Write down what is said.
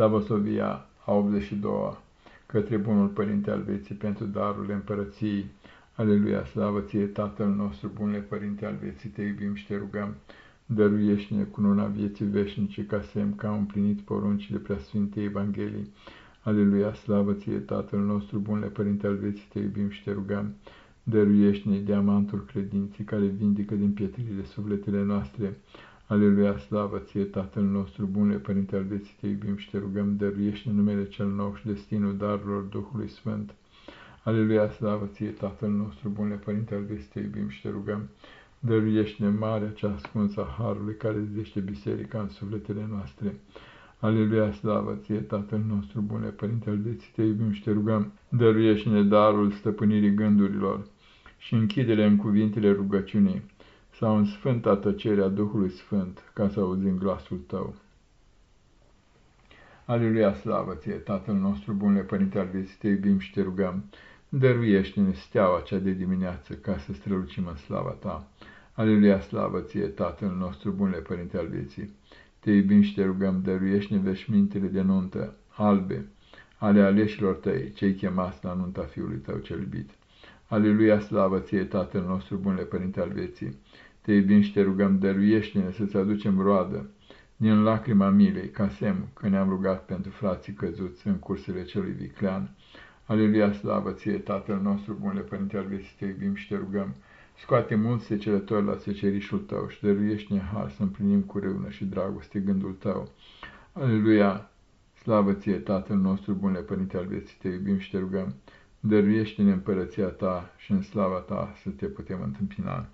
Slavosovia a 82-a, către Bunul Părinte al Vieții pentru darurile împărăției. Aleluia, slavă ție, Tatăl nostru, Bunule Părinte al Vieții, te iubim și te rugăm, dăruiește-ne cununa vieții veșnice ca semn că am împlinit poruncile preasfintei Evangheliei. Aleluia, slavă ție, Tatăl nostru, Bunule Părinte al Vieții, te iubim și te rugăm, dăruiește-ne diamantul credinții care vindică din pietrile sufletele noastre. Aleluia, slavă ție, Tatăl nostru, Bunule Părinte al Vieții, te iubim și te rugăm, dăruiește numele cel nou și destinul darurilor Duhului Sfânt. Aleluia, slavă ție, Tatăl nostru, Bunule Părinte al Vieții, te iubim și te rugăm, dăruiește-ne marea cea ascunsă a Harului care zidește biserica în sufletele noastre. Aleluia, slavă ție, Tatăl nostru, bune Părinte al vieții, te iubim și te rugăm, dăruiește-ne darul stăpânirii gândurilor și închide-le în cuvintele rugăciunii sau în sfânta tăcerea Duhului Sfânt, ca să auzim glasul tău. Aleluia, slavă ție, Tatăl nostru, bunle Părinte al vieții, te iubim și te rugăm, dăruiește-ne steaua cea de dimineață, ca să strălucim în slava ta. Aleluia, slavă ție, Tatăl nostru, bunle Părinte al vieții, te iubim și te rugăm, dăruiește-ne veșmintele de nuntă, albe, ale aleșilor tăi, cei chemați la nunta Fiului tău cel iubit. Aleluia, slavă ție, Tatăl nostru, bunle Părinte al vieții, te iubim și te rugăm, dăruiește-ne să-ți aducem roadă din lacrima milei, ca semn că ne-am rugat pentru frații căzuți în cursele celui viclean. Aleluia, slavă ție, Tatăl nostru, bunle Părinte al vieții, te iubim și te rugăm, Scoate mulți secerători la secerișul tău și dăruiește-ne har să împlinim cu râvnă și dragoste gândul tău. Aleluia! Slavă ție, Tatăl nostru, bunle Părinte al vieții, te iubim și te rugăm, dăruiește-ne împărăția ta și în slava ta să te putem întâmpina.